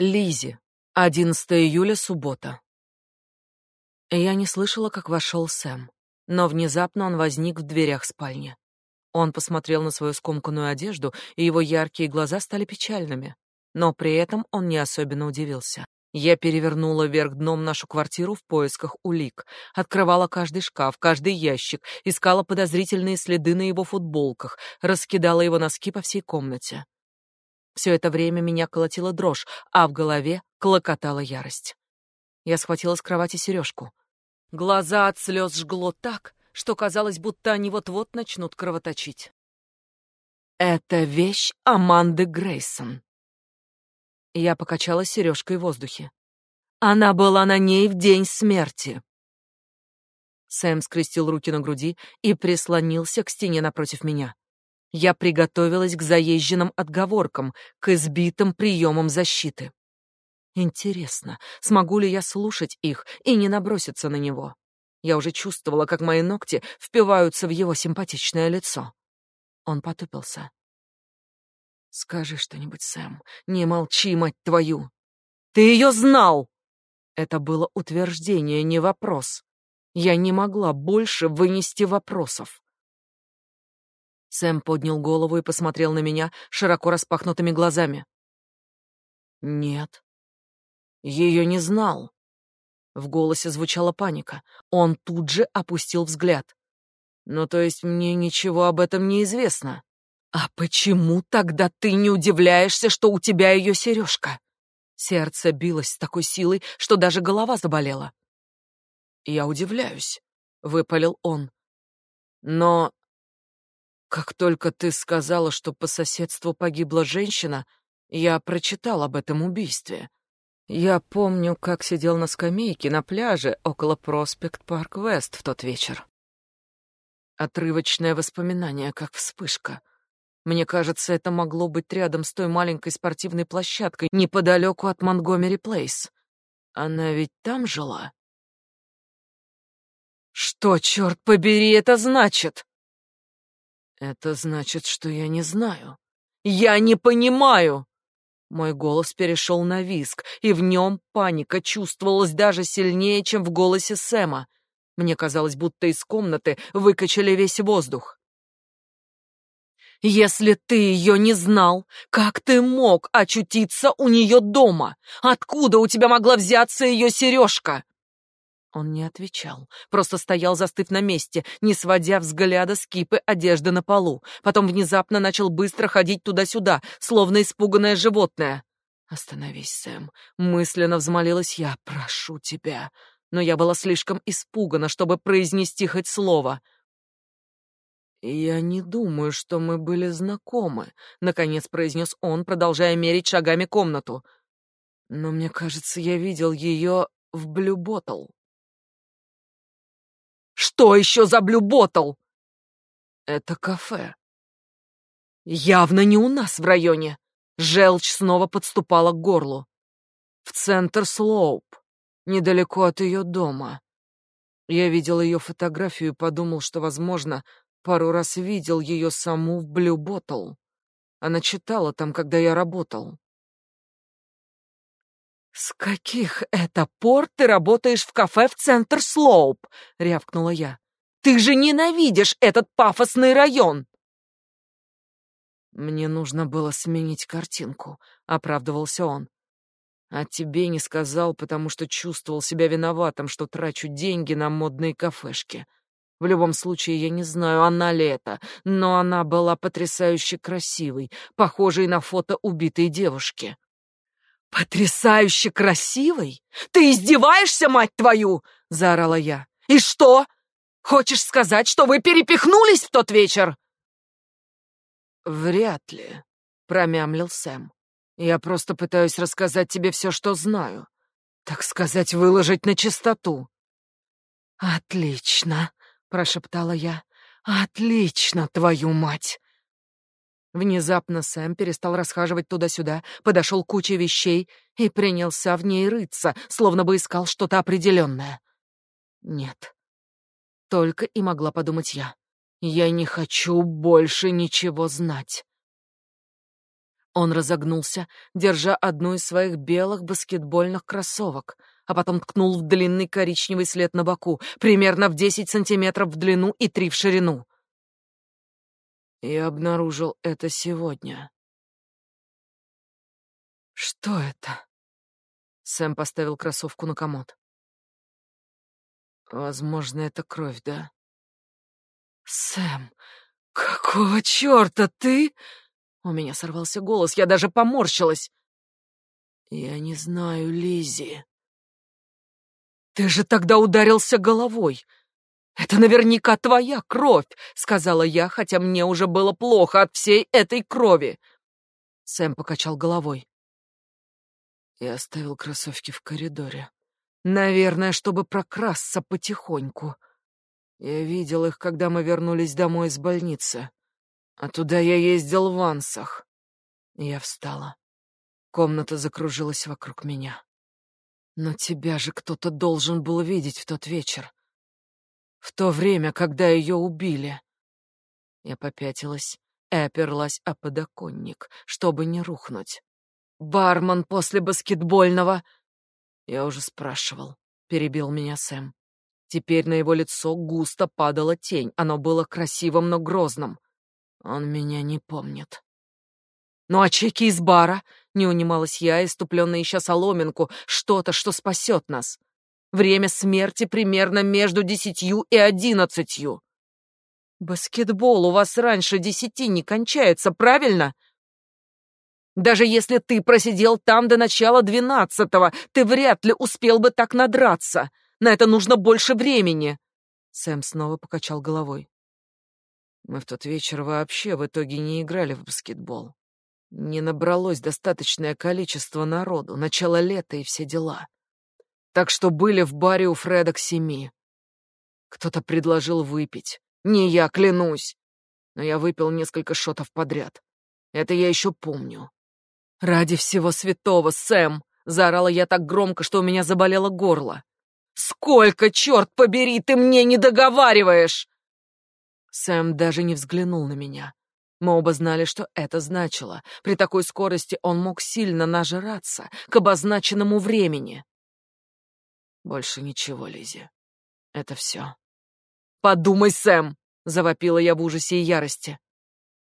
Лизи. 11 июля, суббота. Я не слышала, как вошел Сэм, но внезапно он возник в дверях спальни. Он посмотрел на свою скомканную одежду, и его яркие глаза стали печальными, но при этом он не особенно удивился. Я перевернула вверх дном нашу квартиру в поисках улик, открывала каждый шкаф, каждый ящик, искала подозрительные следы на его футболках, раскидала его носки по всей комнате. Все это время меня колотила дрожь, а в голове клокотала ярость. Я схватила с кровати сережку. Глаза от слез жгло так, что казалось, будто они вот-вот начнут кровоточить. Это вещь Аманды Грейсон. Я покачала сережкой в воздухе. Она была на ней в день смерти. Сэм скрестил руки на груди и прислонился к стене напротив меня. Я приготовилась к заезженным отговоркам, к избитым приемам защиты. Интересно, смогу ли я слушать их и не наброситься на него? Я уже чувствовала, как мои ногти впиваются в его симпатичное лицо. Он потупился. «Скажи что-нибудь, Сэм. Не молчи, мать твою!» «Ты ее знал!» Это было утверждение, не вопрос. Я не могла больше вынести вопросов. Сэм поднял голову и посмотрел на меня широко распахнутыми глазами. Нет. Ее не знал. В голосе звучала паника. Он тут же опустил взгляд. Ну, то есть мне ничего об этом не известно. А почему тогда ты не удивляешься, что у тебя ее сережка? Сердце билось с такой силой, что даже голова заболела. Я удивляюсь, выпалил он. Но как только ты сказала, что по соседству погибла женщина, я прочитал об этом убийстве. Я помню, как сидел на скамейке на пляже около Проспект Парк Вест в тот вечер. Отрывочное воспоминание, как вспышка. Мне кажется, это могло быть рядом с той маленькой спортивной площадкой неподалеку от Монгомери Плейс. Она ведь там жила? Что, черт побери, это значит? Это значит, что я не знаю. Я не понимаю. Мой голос перешел на визг, и в нем паника чувствовалась даже сильнее, чем в голосе Сэма. Мне казалось, будто из комнаты выкачали весь воздух. Если ты ее не знал, как ты мог очутиться у нее дома? Откуда у тебя могла взяться ее сережка? Он не отвечал, просто стоял, застыв на месте, не сводя взгляда с кипы одежды на полу. Потом внезапно начал быстро ходить туда-сюда, словно испуганное животное. «Остановись, Сэм», — мысленно взмолилась я, — «прошу тебя». Но я была слишком испугана, чтобы произнести хоть слово. «Я не думаю, что мы были знакомы», — наконец произнес он, продолжая мерить шагами комнату. «Но мне кажется, я видел ее в Блю Боттл». Что еще за блюботл? Это кафе. Явно не у нас в районе. Желчь снова подступала к горлу. В центр Слоуп, недалеко от ее дома. Я видел ее фотографию и подумал, что, возможно, пару раз видел ее саму в Блю Боттл. Она читала там, когда я работал. «С каких это пор ты работаешь в кафе в центр Слоуп?» — рявкнула я. «Ты же ненавидишь этот пафосный район!» «Мне нужно было сменить картинку», — оправдывался он. «А тебе не сказал, потому что чувствовал себя виноватым, что трачу деньги на модные кафешки. В любом случае, я не знаю, она ли это, но она была потрясающе красивой, похожей на фото убитой девушки». «Потрясающе красивый? Ты издеваешься, мать твою?» — заорала я. «И что? Хочешь сказать, что вы перепихнулись в тот вечер?» «Вряд ли», — промямлил Сэм. «Я просто пытаюсь рассказать тебе все, что знаю. Так сказать, выложить на чистоту». «Отлично», — прошептала я. «Отлично, твою мать! Внезапно Сэм перестал расхаживать туда-сюда, подошел к куче вещей и принялся в ней рыться, словно бы искал что-то определенное. Нет. Только и могла подумать я. Я не хочу больше ничего знать. Он разогнулся, держа одну из своих белых баскетбольных кроссовок, а потом ткнул в длинный коричневый след на боку, примерно в 10 сантиметров в длину и 3 в ширину. Я обнаружил это сегодня. Что это? Сэм поставил кроссовку на комод. Возможно, это кровь, да? Сэм, какого чёрта ты? У меня сорвался голос, я даже поморщилась. Я не знаю, Лизи. Ты же тогда ударился головой. Это наверняка твоя кровь, сказала я, хотя мне уже было плохо от всей этой крови. Сэм покачал головой. Я оставил кроссовки в коридоре. Наверное, чтобы прокрасться потихоньку. Я видел их, когда мы вернулись домой из больницы. А туда я ездил в Ансах. Я встала. Комната закружилась вокруг меня. Но тебя же кто-то должен был видеть в тот вечер. В то время, когда ее убили. Я попятилась и оперлась о подоконник, чтобы не рухнуть. Бармен после баскетбольного. Я уже спрашивал, перебил меня Сэм. Теперь на его лицо густо падала тень. Оно было красивым, но грозным. Он меня не помнит. Ну а чеки из бара? Не унималась я, иступленно ища соломинку, что-то, что спасет нас. Время смерти примерно между десятью и одиннадцатью. Баскетбол у вас раньше десяти не кончается, правильно? Даже если ты просидел там до начала двенадцатого, ты вряд ли успел бы так надраться. На это нужно больше времени. Сэм снова покачал головой. Мы в тот вечер вообще в итоге не играли в баскетбол. Не набралось достаточное количество народу, начало лета и все дела. Так что были в баре у Фреда к семи. Кто-то предложил выпить. Не я, клянусь. Но я выпил несколько шотов подряд. Это я еще помню. «Ради всего святого, Сэм!» — заорала я так громко, что у меня заболело горло. «Сколько, черт побери, ты мне не договариваешь!» Сэм даже не взглянул на меня. Мы оба знали, что это значило. При такой скорости он мог сильно нажраться к обозначенному времени. Больше ничего, Лизи. Это все. «Подумай, Сэм!» — завопила я в ужасе и ярости.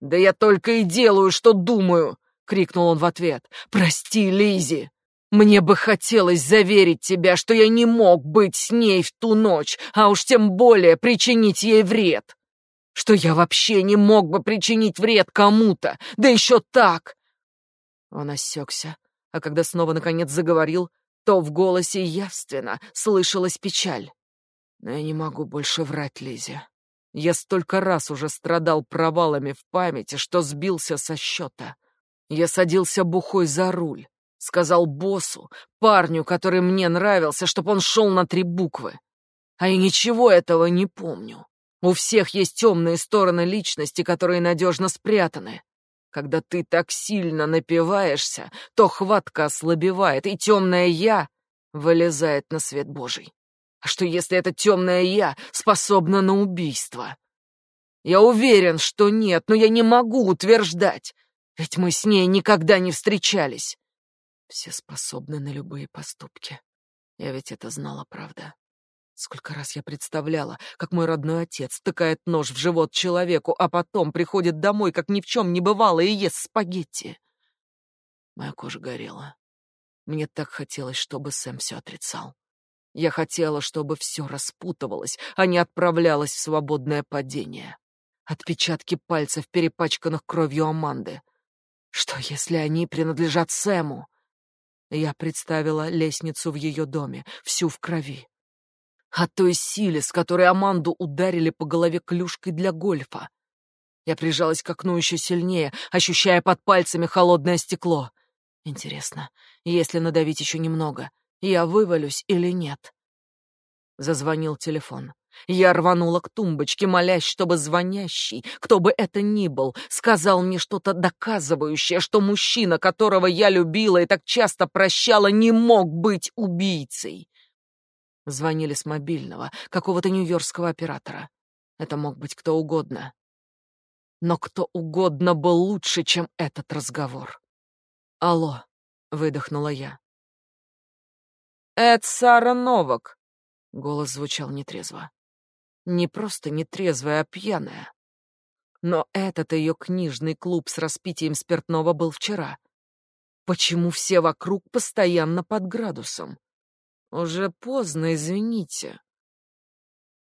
«Да я только и делаю, что думаю!» — крикнул он в ответ. «Прости, Лизи! Мне бы хотелось заверить тебя, что я не мог быть с ней в ту ночь, а уж тем более причинить ей вред что я вообще не мог бы причинить вред кому-то, да еще так. Он осекся, а когда снова наконец заговорил, то в голосе явственно слышалась печаль. Но я не могу больше врать Лизе. Я столько раз уже страдал провалами в памяти, что сбился со счета. Я садился бухой за руль, сказал боссу, парню, который мне нравился, чтоб он шел на три буквы. А я ничего этого не помню. У всех есть темные стороны личности, которые надежно спрятаны. Когда ты так сильно напиваешься, то хватка ослабевает, и темное «я» вылезает на свет Божий. А что, если это темное «я» способно на убийство? Я уверен, что нет, но я не могу утверждать, ведь мы с ней никогда не встречались. Все способны на любые поступки. Я ведь это знала, правда. Сколько раз я представляла, как мой родной отец тыкает нож в живот человеку, а потом приходит домой, как ни в чем не бывало, и ест спагетти. Моя кожа горела. Мне так хотелось, чтобы Сэм все отрицал. Я хотела, чтобы все распутывалось, а не отправлялось в свободное падение. Отпечатки пальцев, перепачканных кровью Аманды. Что, если они принадлежат Сэму? Я представила лестницу в ее доме, всю в крови о той силе, с которой Аманду ударили по голове клюшкой для гольфа. Я прижалась к окну еще сильнее, ощущая под пальцами холодное стекло. Интересно, если надавить еще немного, я вывалюсь или нет? Зазвонил телефон. Я рванула к тумбочке, молясь, чтобы звонящий, кто бы это ни был, сказал мне что-то доказывающее, что мужчина, которого я любила и так часто прощала, не мог быть убийцей. Звонили с мобильного, какого-то нью-йоркского оператора. Это мог быть кто угодно. Но кто угодно был лучше, чем этот разговор. Алло, выдохнула я. Это Сара Новак. Голос звучал нетрезво. Не просто нетрезвая, а пьяная. Но этот ее книжный клуб с распитием спиртного был вчера. Почему все вокруг постоянно под градусом? Уже поздно, извините.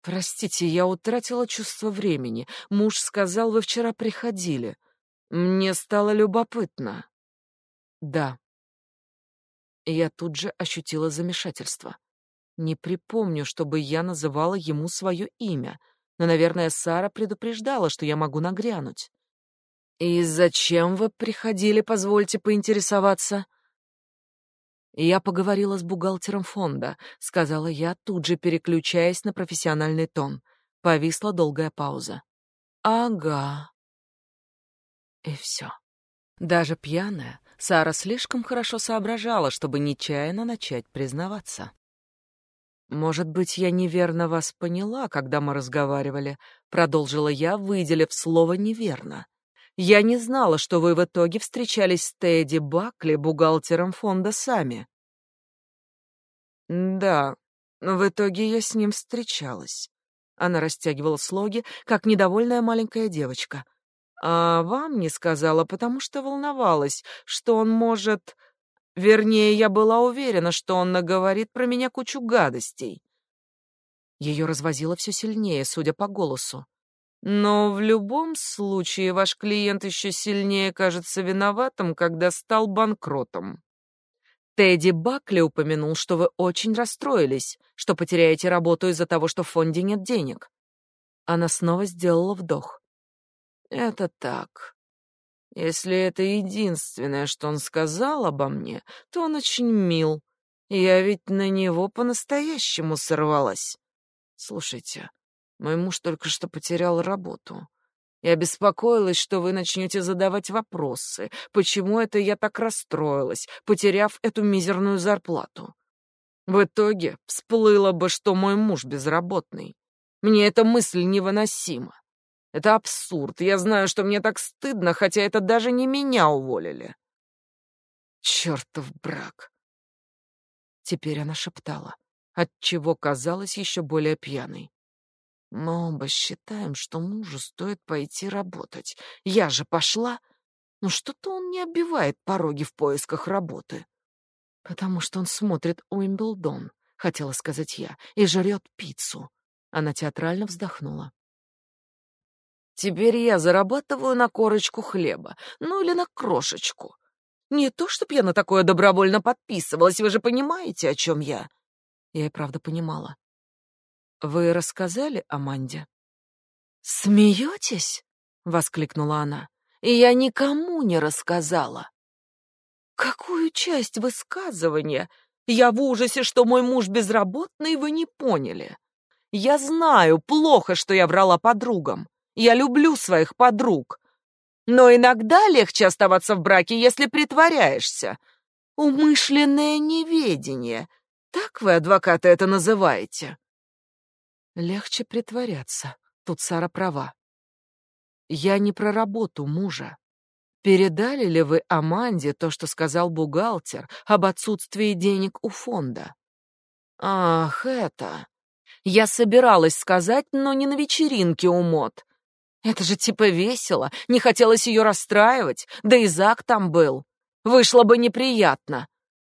Простите, я утратила чувство времени. Муж сказал, вы вчера приходили. Мне стало любопытно. Да. Я тут же ощутила замешательство. Не припомню, чтобы я называла ему свое имя, но, наверное, Сара предупреждала, что я могу нагрянуть. «И зачем вы приходили, позвольте поинтересоваться?» «Я поговорила с бухгалтером фонда», — сказала я, тут же переключаясь на профессиональный тон. Повисла долгая пауза. «Ага». И все. Даже пьяная, Сара слишком хорошо соображала, чтобы нечаянно начать признаваться. «Может быть, я неверно вас поняла, когда мы разговаривали», — продолжила я, выделив слово «неверно». «Я не знала, что вы в итоге встречались с Тедди Бакли, бухгалтером фонда сами». «Да, в итоге я с ним встречалась». Она растягивала слоги, как недовольная маленькая девочка. «А вам не сказала, потому что волновалась, что он может...» Вернее, я была уверена, что он наговорит про меня кучу гадостей. Ее развозило все сильнее, судя по голосу. Но в любом случае ваш клиент еще сильнее кажется виноватым, когда стал банкротом. Тедди Бакли упомянул, что вы очень расстроились, что потеряете работу из-за того, что в фонде нет денег. Она снова сделала вдох. Это так. Если это единственное, что он сказал обо мне, то он очень мил. Я ведь на него по-настоящему сорвалась. Слушайте, мой муж только что потерял работу. Я беспокоилась, что вы начнете задавать вопросы, почему это я так расстроилась, потеряв эту мизерную зарплату. В итоге всплыло бы, что мой муж безработный. Мне эта мысль невыносима. Это абсурд. Я знаю, что мне так стыдно, хотя это даже не меня уволили. Чертов брак. Теперь она шептала, отчего казалась еще более пьяной. Мы оба считаем, что мужу стоит пойти работать. Я же пошла. Но что-то он не оббивает пороги в поисках работы. Потому что он смотрит Уимблдон, хотела сказать я, и жрет пиццу. Она театрально вздохнула. Теперь я зарабатываю на корочку хлеба, ну или на крошечку. Не то, чтоб я на такое добровольно подписывалась, вы же понимаете, о чем я. Я и правда понимала. Вы рассказали Аманде? Смеетесь? воскликнула она. И я никому не рассказала. Какую часть высказывания? Я в ужасе, что мой муж безработный, вы не поняли. Я знаю, плохо, что я врала подругам. Я люблю своих подруг. Но иногда легче оставаться в браке, если притворяешься. Умышленное неведение. Так вы, адвокаты, это называете? Легче притворяться. Тут Сара права. Я не про работу мужа. Передали ли вы Аманде то, что сказал бухгалтер об отсутствии денег у фонда? Ах, это... Я собиралась сказать, но не на вечеринке у Мод. Это же типа весело, не хотелось ее расстраивать, да и Зак там был. Вышло бы неприятно.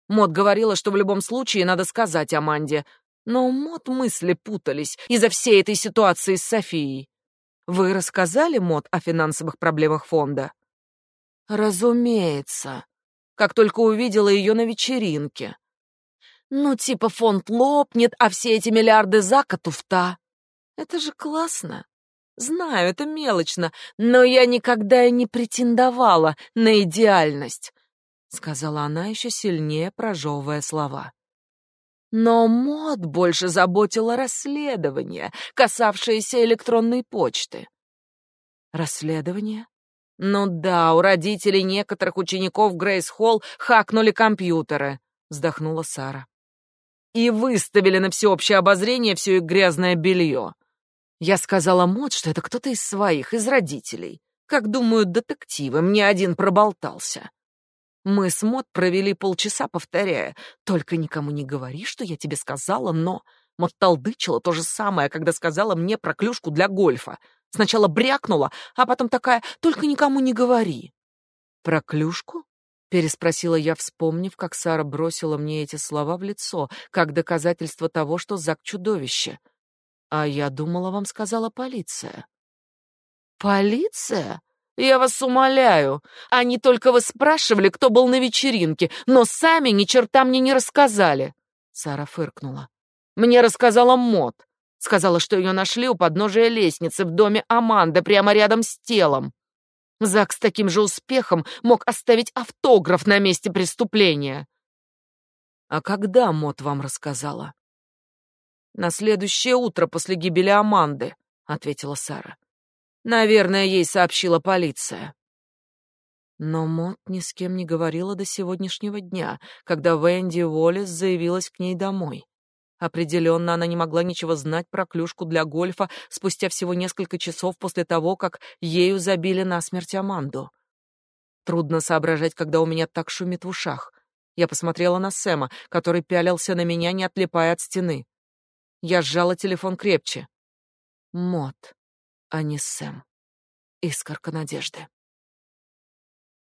Мод говорила, что в любом случае надо сказать Аманде, но у Мод мысли путались из-за всей этой ситуации с Софией. Вы рассказали Мод о финансовых проблемах фонда? Разумеется. Как только увидела ее на вечеринке. Ну, типа фонд лопнет, а все эти миллиарды Зака туфта. Это же классно. Знаю, это мелочно, но я никогда и не претендовала на идеальность, сказала она еще сильнее, прожевывая слова. Но мод больше заботило расследование, касавшееся электронной почты. Расследование? Ну да, у родителей некоторых учеников Грейс Холл хакнули компьютеры, вздохнула Сара. И выставили на всеобщее обозрение все их грязное белье. Я сказала Мот, что это кто-то из своих, из родителей. Как думают детективы, мне один проболтался. Мы с Мот провели полчаса, повторяя. Только никому не говори, что я тебе сказала, но... Мот толдычила то же самое, когда сказала мне про клюшку для гольфа. Сначала брякнула, а потом такая «только никому не говори». «Про клюшку?» — переспросила я, вспомнив, как Сара бросила мне эти слова в лицо, как доказательство того, что Зак чудовище. «А я думала, вам сказала полиция». «Полиция? Я вас умоляю. Они только вы спрашивали, кто был на вечеринке, но сами ни черта мне не рассказали». Сара фыркнула. «Мне рассказала Мот. Сказала, что ее нашли у подножия лестницы в доме Аманды, прямо рядом с телом. Зак с таким же успехом мог оставить автограф на месте преступления. А когда Мот вам рассказала? На следующее утро после гибели Аманды, ответила Сара. Наверное, ей сообщила полиция. Но Мот ни с кем не говорила до сегодняшнего дня, когда Венди Уоллес заявилась к ней домой. Определенно, она не могла ничего знать про клюшку для гольфа спустя всего несколько часов после того, как ею забили насмерть Аманду. Трудно соображать, когда у меня так шумит в ушах. Я посмотрела на Сэма, который пялился на меня, не отлипая от стены. Я сжала телефон крепче. Мот, а не Сэм. Искорка надежды.